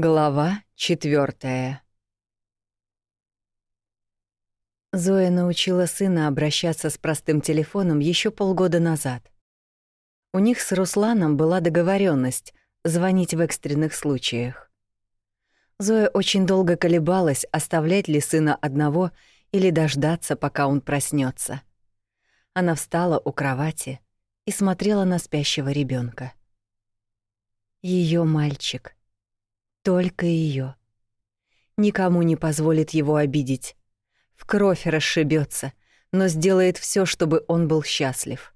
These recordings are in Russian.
Глава четвертая. Зоя научила сына обращаться с простым телефоном еще полгода назад. У них с Русланом была договоренность звонить в экстренных случаях. Зоя очень долго колебалась, оставлять ли сына одного или дождаться, пока он проснется. Она встала у кровати и смотрела на спящего ребенка. Ее мальчик — только ее. Никому не позволит его обидеть. В кровь расшибется, но сделает все, чтобы он был счастлив.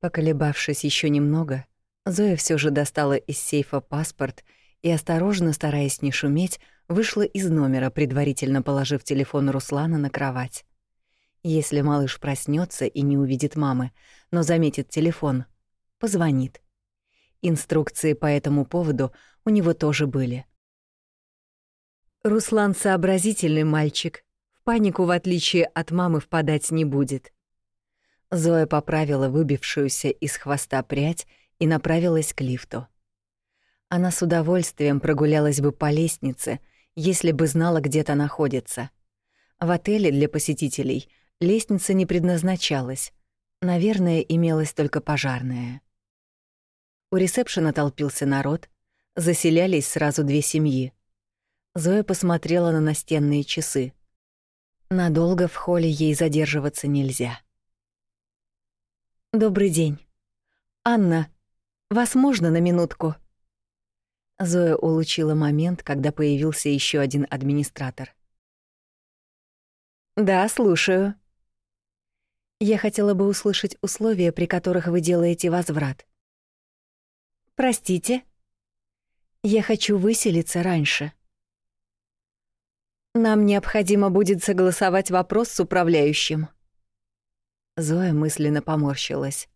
Поколебавшись еще немного, Зоя все же достала из сейфа паспорт и, осторожно, стараясь не шуметь, вышла из номера, предварительно положив телефон Руслана на кровать. Если малыш проснется и не увидит мамы, но заметит телефон, позвонит. Инструкции по этому поводу у него тоже были. Руслан сообразительный мальчик, в панику, в отличие от мамы, впадать не будет. Зоя поправила выбившуюся из хвоста прядь и направилась к лифту. Она с удовольствием прогулялась бы по лестнице, если бы знала, где-то находится. В отеле для посетителей лестница не предназначалась. Наверное, имелась только пожарная. У ресепшена толпился народ, заселялись сразу две семьи. Зоя посмотрела на настенные часы. Надолго в холле ей задерживаться нельзя. Добрый день. Анна, вас можно на минутку? Зоя улучила момент, когда появился еще один администратор. Да, слушаю. Я хотела бы услышать условия, при которых вы делаете возврат. Простите, я хочу выселиться раньше. Нам необходимо будет согласовать вопрос с управляющим. Зоя мысленно поморщилась.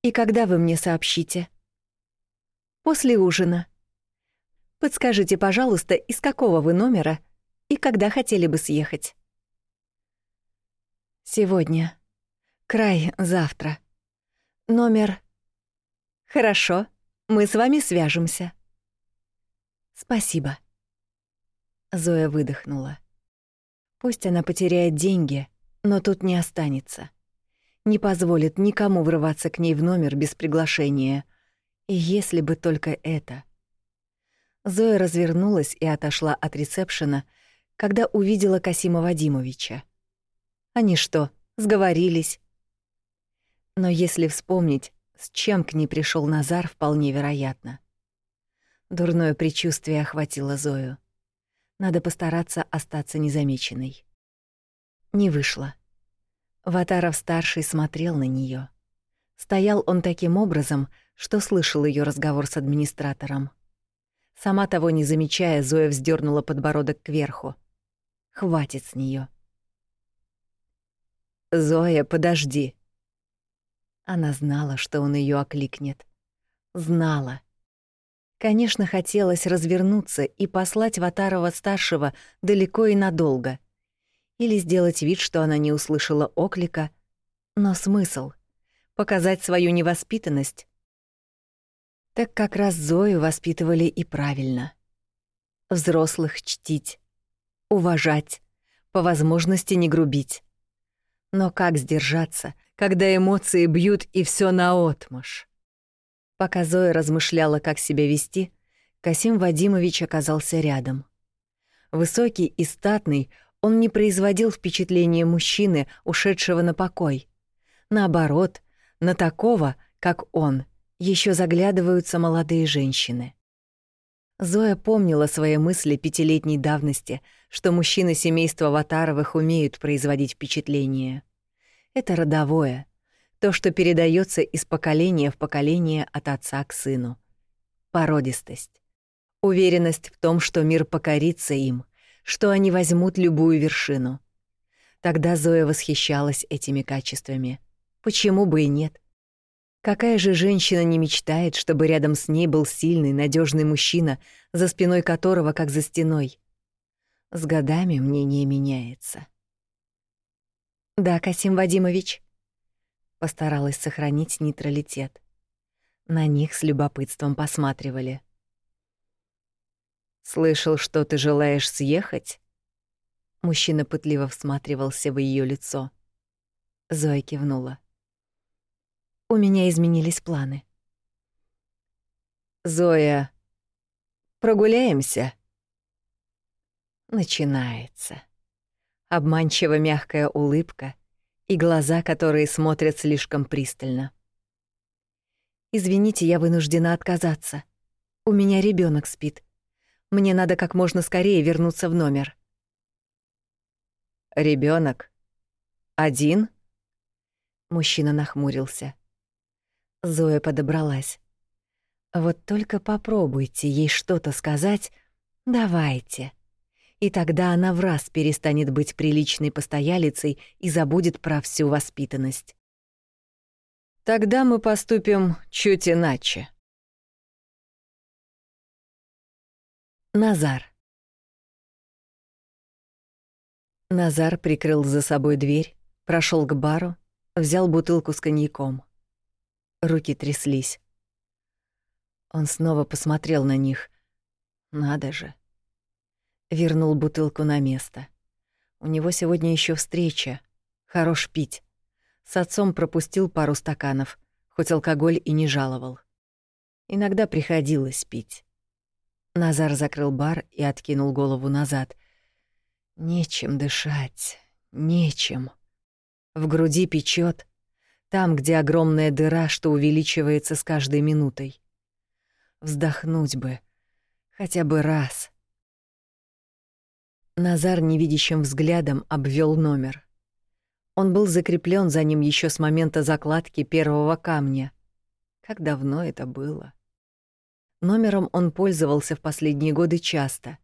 И когда вы мне сообщите? После ужина. Подскажите, пожалуйста, из какого вы номера и когда хотели бы съехать? Сегодня. Край завтра. Номер... Хорошо. Мы с вами свяжемся. Спасибо. Зоя выдохнула. Пусть она потеряет деньги, но тут не останется. Не позволит никому врываться к ней в номер без приглашения. И если бы только это. Зоя развернулась и отошла от ресепшена, когда увидела Касима Вадимовича. Они что, сговорились? Но если вспомнить, с чем к ней пришел Назар, вполне вероятно. Дурное предчувствие охватило Зою. Надо постараться остаться незамеченной. Не вышло. Ватаров-старший смотрел на нее. Стоял он таким образом, что слышал ее разговор с администратором. Сама того не замечая, Зоя вздернула подбородок кверху. Хватит с нее. «Зоя, подожди!» Она знала, что он ее окликнет. Знала. Конечно, хотелось развернуться и послать Ватарова-старшего далеко и надолго. Или сделать вид, что она не услышала оклика. Но смысл? Показать свою невоспитанность? Так как раз Зою воспитывали и правильно. Взрослых чтить, уважать, по возможности не грубить. Но как сдержаться, когда эмоции бьют и все наотмашь. Пока Зоя размышляла, как себя вести, Касим Вадимович оказался рядом. Высокий и статный, он не производил впечатления мужчины, ушедшего на покой. Наоборот, на такого, как он, еще заглядываются молодые женщины. Зоя помнила свои мысли пятилетней давности, что мужчины семейства Ватаровых умеют производить впечатление. Это родовое, то, что передается из поколения в поколение от отца к сыну. Породистость. Уверенность в том, что мир покорится им, что они возьмут любую вершину. Тогда Зоя восхищалась этими качествами. Почему бы и нет? Какая же женщина не мечтает, чтобы рядом с ней был сильный, надежный мужчина, за спиной которого, как за стеной? С годами мнение меняется. Да, Касим Вадимович. Постаралась сохранить нейтралитет. На них с любопытством посматривали. «Слышал, что ты желаешь съехать?» Мужчина пытливо всматривался в ее лицо. Зоя кивнула. «У меня изменились планы». «Зоя, прогуляемся?» Начинается. Обманчиво мягкая улыбка и глаза, которые смотрят слишком пристально. «Извините, я вынуждена отказаться. У меня ребенок спит. Мне надо как можно скорее вернуться в номер». Ребенок? Один?» Мужчина нахмурился. Зоя подобралась. «Вот только попробуйте ей что-то сказать. Давайте» и тогда она в раз перестанет быть приличной постоялицей и забудет про всю воспитанность. Тогда мы поступим чуть иначе. Назар. Назар прикрыл за собой дверь, прошел к бару, взял бутылку с коньяком. Руки тряслись. Он снова посмотрел на них. Надо же вернул бутылку на место. У него сегодня еще встреча. Хорош пить. С отцом пропустил пару стаканов, хоть алкоголь и не жаловал. Иногда приходилось пить. Назар закрыл бар и откинул голову назад. Нечем дышать, нечем. В груди печет, там, где огромная дыра, что увеличивается с каждой минутой. Вздохнуть бы, хотя бы раз — Назар невидящим взглядом обвел номер. Он был закреплен за ним еще с момента закладки первого камня. Как давно это было? Номером он пользовался в последние годы часто.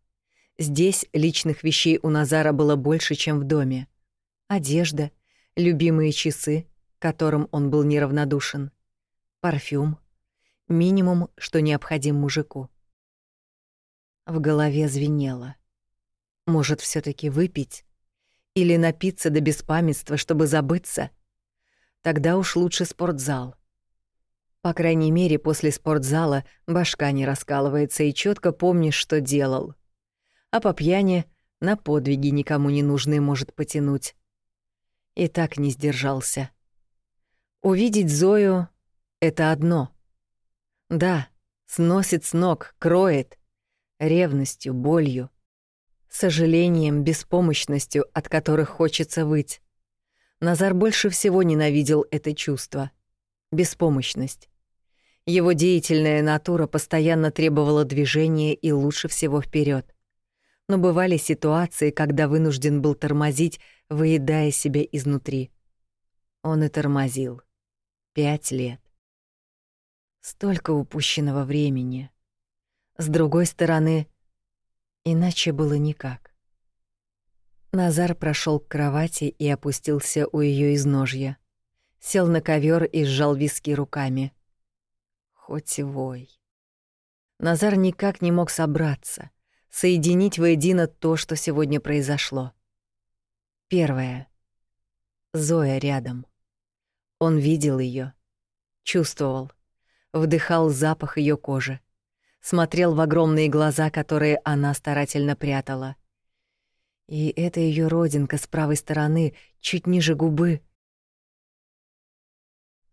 Здесь личных вещей у Назара было больше, чем в доме. Одежда, любимые часы, которым он был неравнодушен, парфюм, минимум, что необходим мужику. В голове звенело. Может, все таки выпить? Или напиться до беспамятства, чтобы забыться? Тогда уж лучше спортзал. По крайней мере, после спортзала башка не раскалывается и четко помнишь, что делал. А по пьяни на подвиги никому не нужные может потянуть. И так не сдержался. Увидеть Зою — это одно. Да, сносит с ног, кроет. Ревностью, болью сожалением, беспомощностью, от которых хочется выть. Назар больше всего ненавидел это чувство — беспомощность. Его деятельная натура постоянно требовала движения и лучше всего вперед. Но бывали ситуации, когда вынужден был тормозить, выедая себя изнутри. Он и тормозил. Пять лет. Столько упущенного времени. С другой стороны, Иначе было никак. Назар прошел к кровати и опустился у ее изножья. Сел на ковер и сжал виски руками. Хоть и вой. Назар никак не мог собраться, соединить воедино то, что сегодня произошло. Первое. Зоя рядом. Он видел ее, чувствовал, вдыхал запах ее кожи смотрел в огромные глаза, которые она старательно прятала. И эта ее родинка с правой стороны, чуть ниже губы.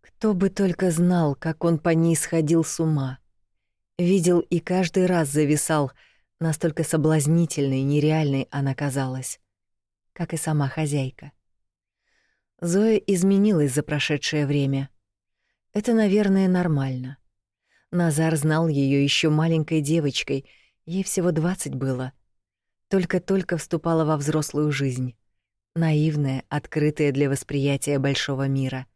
Кто бы только знал, как он по ней сходил с ума. Видел и каждый раз зависал, настолько соблазнительной, нереальной она казалась, как и сама хозяйка. Зоя изменилась за прошедшее время. Это, наверное, нормально. Назар знал ее еще маленькой девочкой, ей всего двадцать было. Только-только вступала во взрослую жизнь. Наивная, открытая для восприятия большого мира.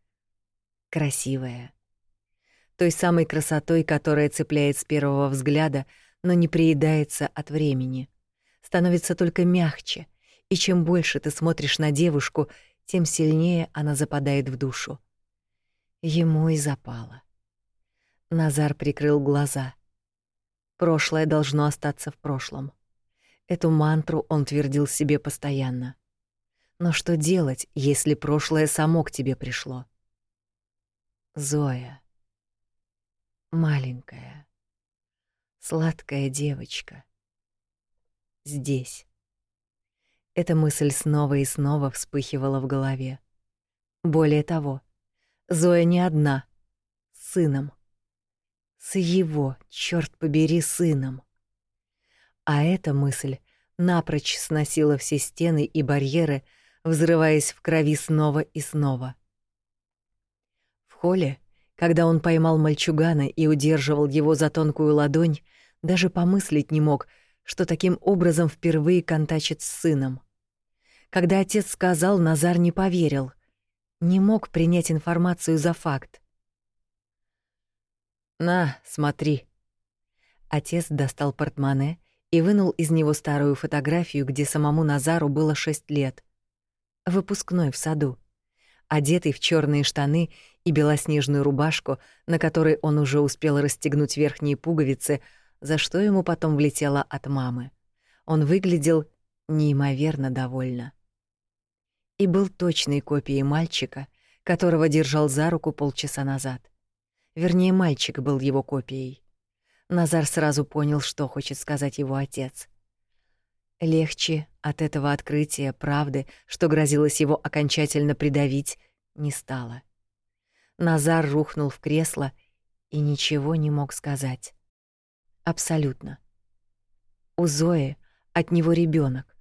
Красивая. Той самой красотой, которая цепляет с первого взгляда, но не приедается от времени. Становится только мягче, и чем больше ты смотришь на девушку, тем сильнее она западает в душу. Ему и запало. Назар прикрыл глаза. Прошлое должно остаться в прошлом. Эту мантру он твердил себе постоянно. Но что делать, если прошлое само к тебе пришло? Зоя. Маленькая, сладкая девочка. Здесь. Эта мысль снова и снова вспыхивала в голове. Более того, Зоя не одна, с сыном. С его, черт побери, сыном. А эта мысль напрочь сносила все стены и барьеры, взрываясь в крови снова и снова. В холле, когда он поймал мальчугана и удерживал его за тонкую ладонь, даже помыслить не мог, что таким образом впервые контачит с сыном. Когда отец сказал, Назар не поверил, не мог принять информацию за факт. «На, смотри». Отец достал портмоне и вынул из него старую фотографию, где самому Назару было шесть лет. Выпускной в саду. Одетый в черные штаны и белоснежную рубашку, на которой он уже успел расстегнуть верхние пуговицы, за что ему потом влетело от мамы. Он выглядел неимоверно довольно. И был точной копией мальчика, которого держал за руку полчаса назад. Вернее, мальчик был его копией. Назар сразу понял, что хочет сказать его отец. Легче от этого открытия правды, что грозилось его окончательно придавить, не стало. Назар рухнул в кресло и ничего не мог сказать. Абсолютно. У Зои от него ребенок.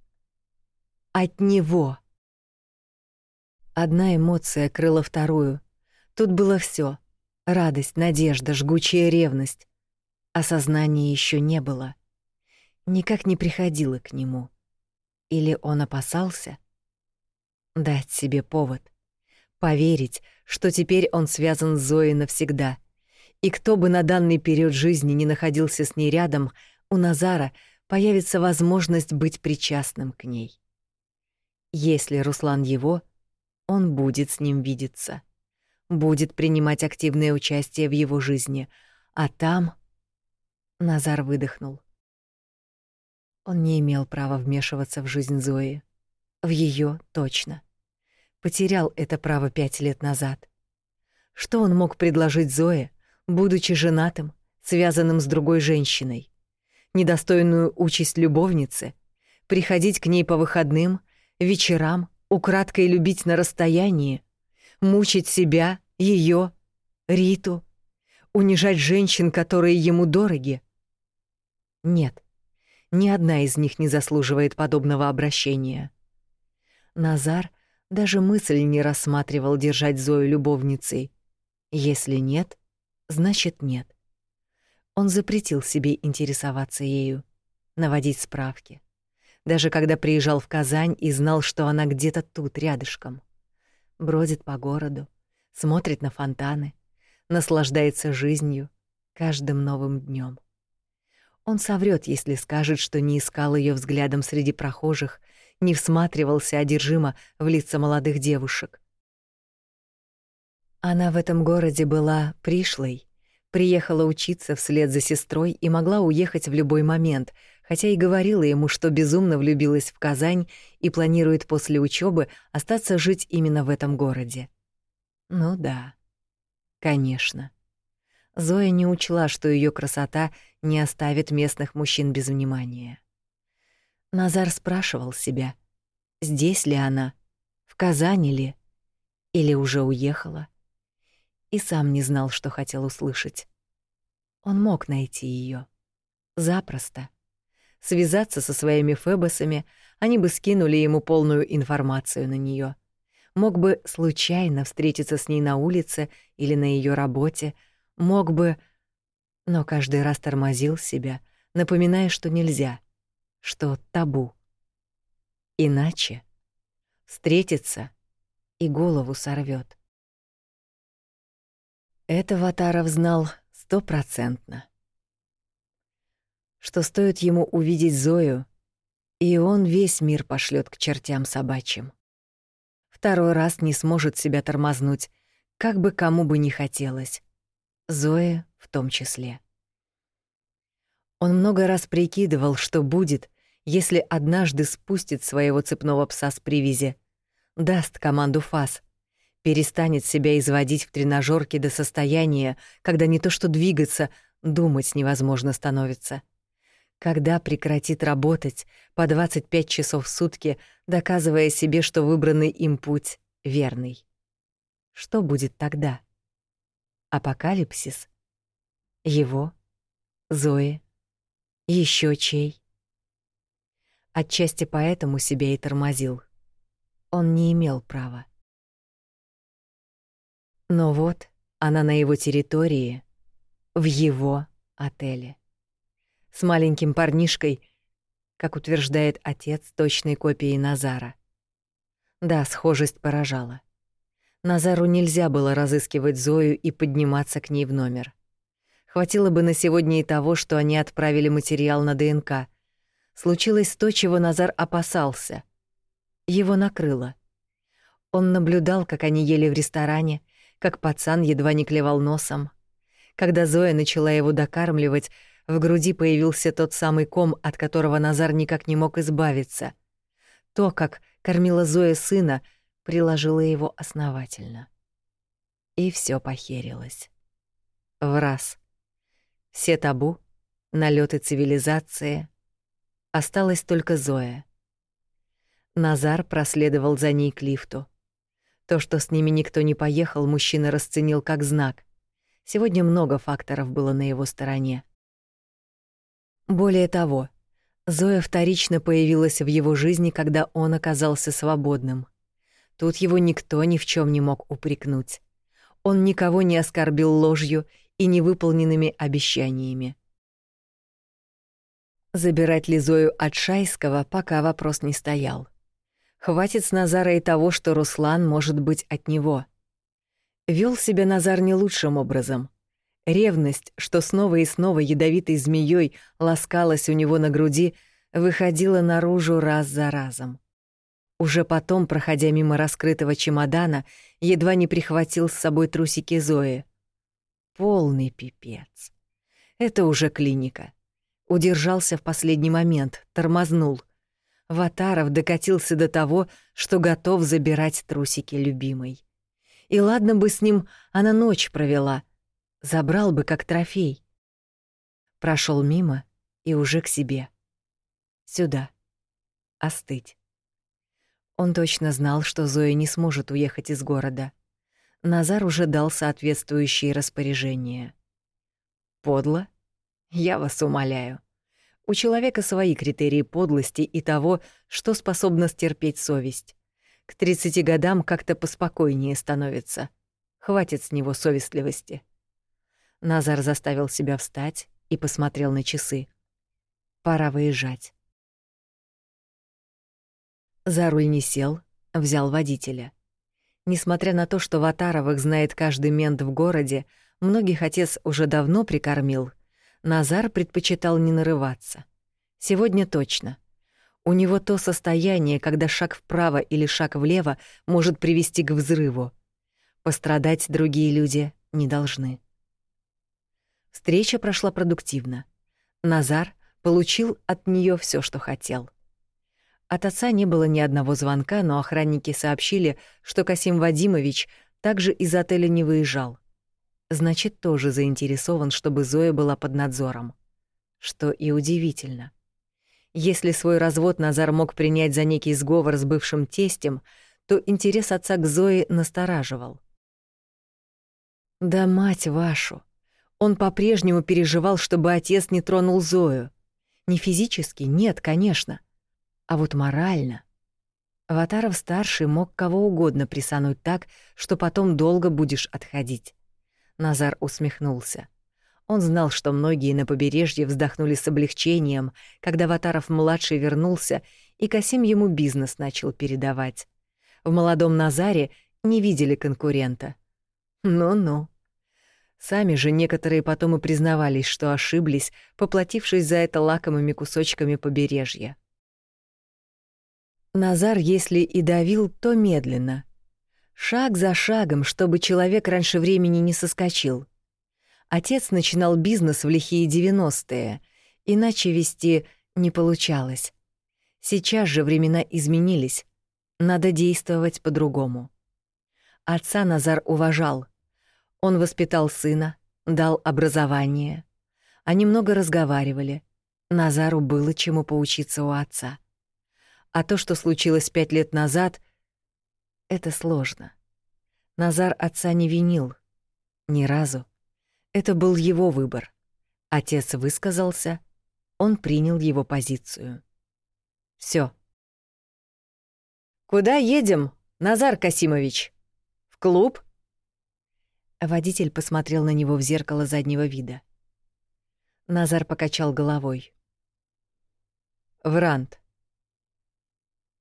От него. Одна эмоция крыла вторую. Тут было все: радость, надежда, жгучая ревность. Осознания еще не было. Никак не приходило к нему. Или он опасался? Дать себе повод. Поверить, что теперь он связан с Зоей навсегда. И кто бы на данный период жизни не находился с ней рядом, у Назара появится возможность быть причастным к ней. Если Руслан его, он будет с ним видеться. Будет принимать активное участие в его жизни. А там Назар выдохнул. Он не имел права вмешиваться в жизнь Зои. В ее точно. Потерял это право пять лет назад. Что он мог предложить Зое, будучи женатым, связанным с другой женщиной? Недостойную участь любовницы? Приходить к ней по выходным, вечерам, украдкой любить на расстоянии? Мучить себя, ее, Риту? Унижать женщин, которые ему дороги? Нет, ни одна из них не заслуживает подобного обращения. Назар даже мысль не рассматривал держать Зою любовницей. Если нет, значит нет. Он запретил себе интересоваться ею, наводить справки. Даже когда приезжал в Казань и знал, что она где-то тут, рядышком. Бродит по городу, смотрит на фонтаны, наслаждается жизнью, каждым новым днем. Он соврет, если скажет, что не искал ее взглядом среди прохожих, не всматривался одержимо в лица молодых девушек. Она в этом городе была пришлой, приехала учиться вслед за сестрой и могла уехать в любой момент, хотя и говорила ему, что безумно влюбилась в Казань и планирует после учебы остаться жить именно в этом городе. Ну да. Конечно. Зоя не учла, что ее красота не оставит местных мужчин без внимания. Назар спрашивал себя, здесь ли она, в Казани ли, или уже уехала, и сам не знал, что хотел услышать. Он мог найти ее запросто. Связаться со своими фебосами, они бы скинули ему полную информацию на нее. Мог бы случайно встретиться с ней на улице или на ее работе, Мог бы, но каждый раз тормозил себя, напоминая, что нельзя, что табу. Иначе встретиться и голову сорвет. Это Ватаров знал стопроцентно. Что стоит ему увидеть Зою, и он весь мир пошлет к чертям собачьим. Второй раз не сможет себя тормознуть, как бы кому бы ни хотелось. Зоя в том числе. Он много раз прикидывал, что будет, если однажды спустит своего цепного пса с привязи, даст команду фас, перестанет себя изводить в тренажерке до состояния, когда не то что двигаться, думать невозможно становится. Когда прекратит работать по 25 часов в сутки, доказывая себе, что выбранный им путь верный. Что будет тогда? Апокалипсис? Его? Зои? Еще чей? Отчасти поэтому себя и тормозил. Он не имел права. Но вот она на его территории, в его отеле. С маленьким парнишкой, как утверждает отец, точной копией Назара. Да, схожесть поражала. Назару нельзя было разыскивать Зою и подниматься к ней в номер. Хватило бы на сегодня и того, что они отправили материал на ДНК. Случилось то, чего Назар опасался. Его накрыло. Он наблюдал, как они ели в ресторане, как пацан едва не клевал носом. Когда Зоя начала его докармливать, в груди появился тот самый ком, от которого Назар никак не мог избавиться. То, как кормила Зоя сына — приложила его основательно. И все похерилось. В раз. Все табу, налеты цивилизации. Осталась только Зоя. Назар проследовал за ней к лифту. То, что с ними никто не поехал, мужчина расценил как знак. Сегодня много факторов было на его стороне. Более того, Зоя вторично появилась в его жизни, когда он оказался свободным. Тут его никто ни в чем не мог упрекнуть. Он никого не оскорбил ложью и невыполненными обещаниями. Забирать ли Зою от Шайского, пока вопрос не стоял. Хватит с Назара и того, что Руслан может быть от него. Вел себя Назар не лучшим образом. Ревность, что снова и снова ядовитой змеей ласкалась у него на груди, выходила наружу раз за разом. Уже потом, проходя мимо раскрытого чемодана, едва не прихватил с собой трусики Зои. Полный пипец. Это уже клиника. Удержался в последний момент, тормознул. Ватаров докатился до того, что готов забирать трусики любимой. И ладно бы с ним она ночь провела, забрал бы как трофей. Прошел мимо и уже к себе. Сюда. Остыть. Он точно знал, что Зоя не сможет уехать из города. Назар уже дал соответствующие распоряжения. Подло? Я вас умоляю. У человека свои критерии подлости и того, что способна стерпеть совесть. К 30 годам как-то поспокойнее становится. Хватит с него совестливости. Назар заставил себя встать и посмотрел на часы. Пора выезжать. За руль не сел, взял водителя. Несмотря на то, что Ватаровых знает каждый мент в городе, многих отец уже давно прикормил, Назар предпочитал не нарываться. Сегодня точно. У него то состояние, когда шаг вправо или шаг влево может привести к взрыву. Пострадать другие люди не должны. Встреча прошла продуктивно. Назар получил от нее все, что хотел. От отца не было ни одного звонка, но охранники сообщили, что Касим Вадимович также из отеля не выезжал. Значит, тоже заинтересован, чтобы Зоя была под надзором. Что и удивительно. Если свой развод Назар мог принять за некий сговор с бывшим тестем, то интерес отца к Зое настораживал. Да мать вашу! Он по-прежнему переживал, чтобы отец не тронул Зою. Не физически, нет, конечно. А вот морально... Ватаров-старший мог кого угодно присануть так, что потом долго будешь отходить. Назар усмехнулся. Он знал, что многие на побережье вздохнули с облегчением, когда Ватаров-младший вернулся, и Касим ему бизнес начал передавать. В молодом Назаре не видели конкурента. Ну-ну. Сами же некоторые потом и признавались, что ошиблись, поплатившись за это лакомыми кусочками побережья. Назар, если и давил, то медленно. Шаг за шагом, чтобы человек раньше времени не соскочил. Отец начинал бизнес в лихие девяностые, иначе вести не получалось. Сейчас же времена изменились, надо действовать по-другому. Отца Назар уважал. Он воспитал сына, дал образование. Они много разговаривали. Назару было чему поучиться у отца. А то, что случилось пять лет назад, это сложно. Назар отца не винил. Ни разу. Это был его выбор. Отец высказался, он принял его позицию. Все. «Куда едем, Назар Касимович? В клуб?» Водитель посмотрел на него в зеркало заднего вида. Назар покачал головой. В Рант.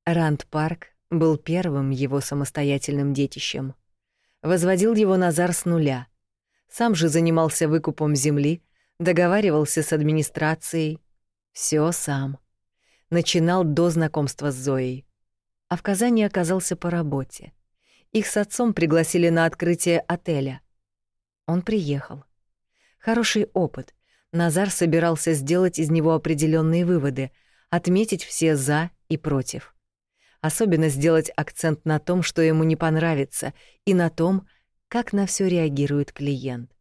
Рант-парк был первым его самостоятельным детищем. Возводил его Назар с нуля. Сам же занимался выкупом земли, договаривался с администрацией. Все сам. Начинал до знакомства с Зоей. А в Казани оказался по работе. Их с отцом пригласили на открытие отеля. Он приехал. Хороший опыт. Назар собирался сделать из него определенные выводы, отметить все «за» и «против». Особенно сделать акцент на том, что ему не понравится, и на том, как на все реагирует клиент.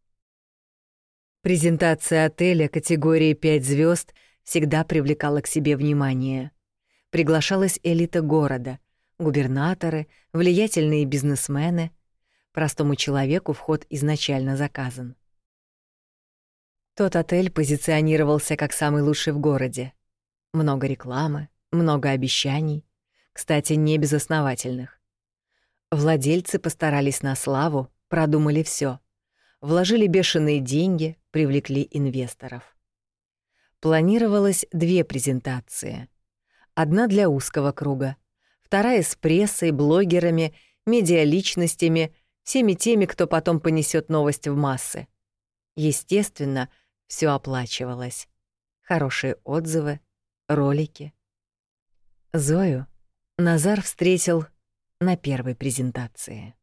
Презентация отеля категории 5 звезд всегда привлекала к себе внимание. Приглашалась элита города, губернаторы, влиятельные бизнесмены. Простому человеку вход изначально заказан. Тот отель позиционировался как самый лучший в городе. Много рекламы, много обещаний, кстати, не безосновательных. Владельцы постарались на славу, продумали все, Вложили бешеные деньги, привлекли инвесторов. Планировалось две презентации. Одна для узкого круга, вторая с прессой, блогерами, медиаличностями, всеми теми, кто потом понесет новость в массы. Естественно, все оплачивалось. Хорошие отзывы, ролики. Зою Назар встретил на первой презентации.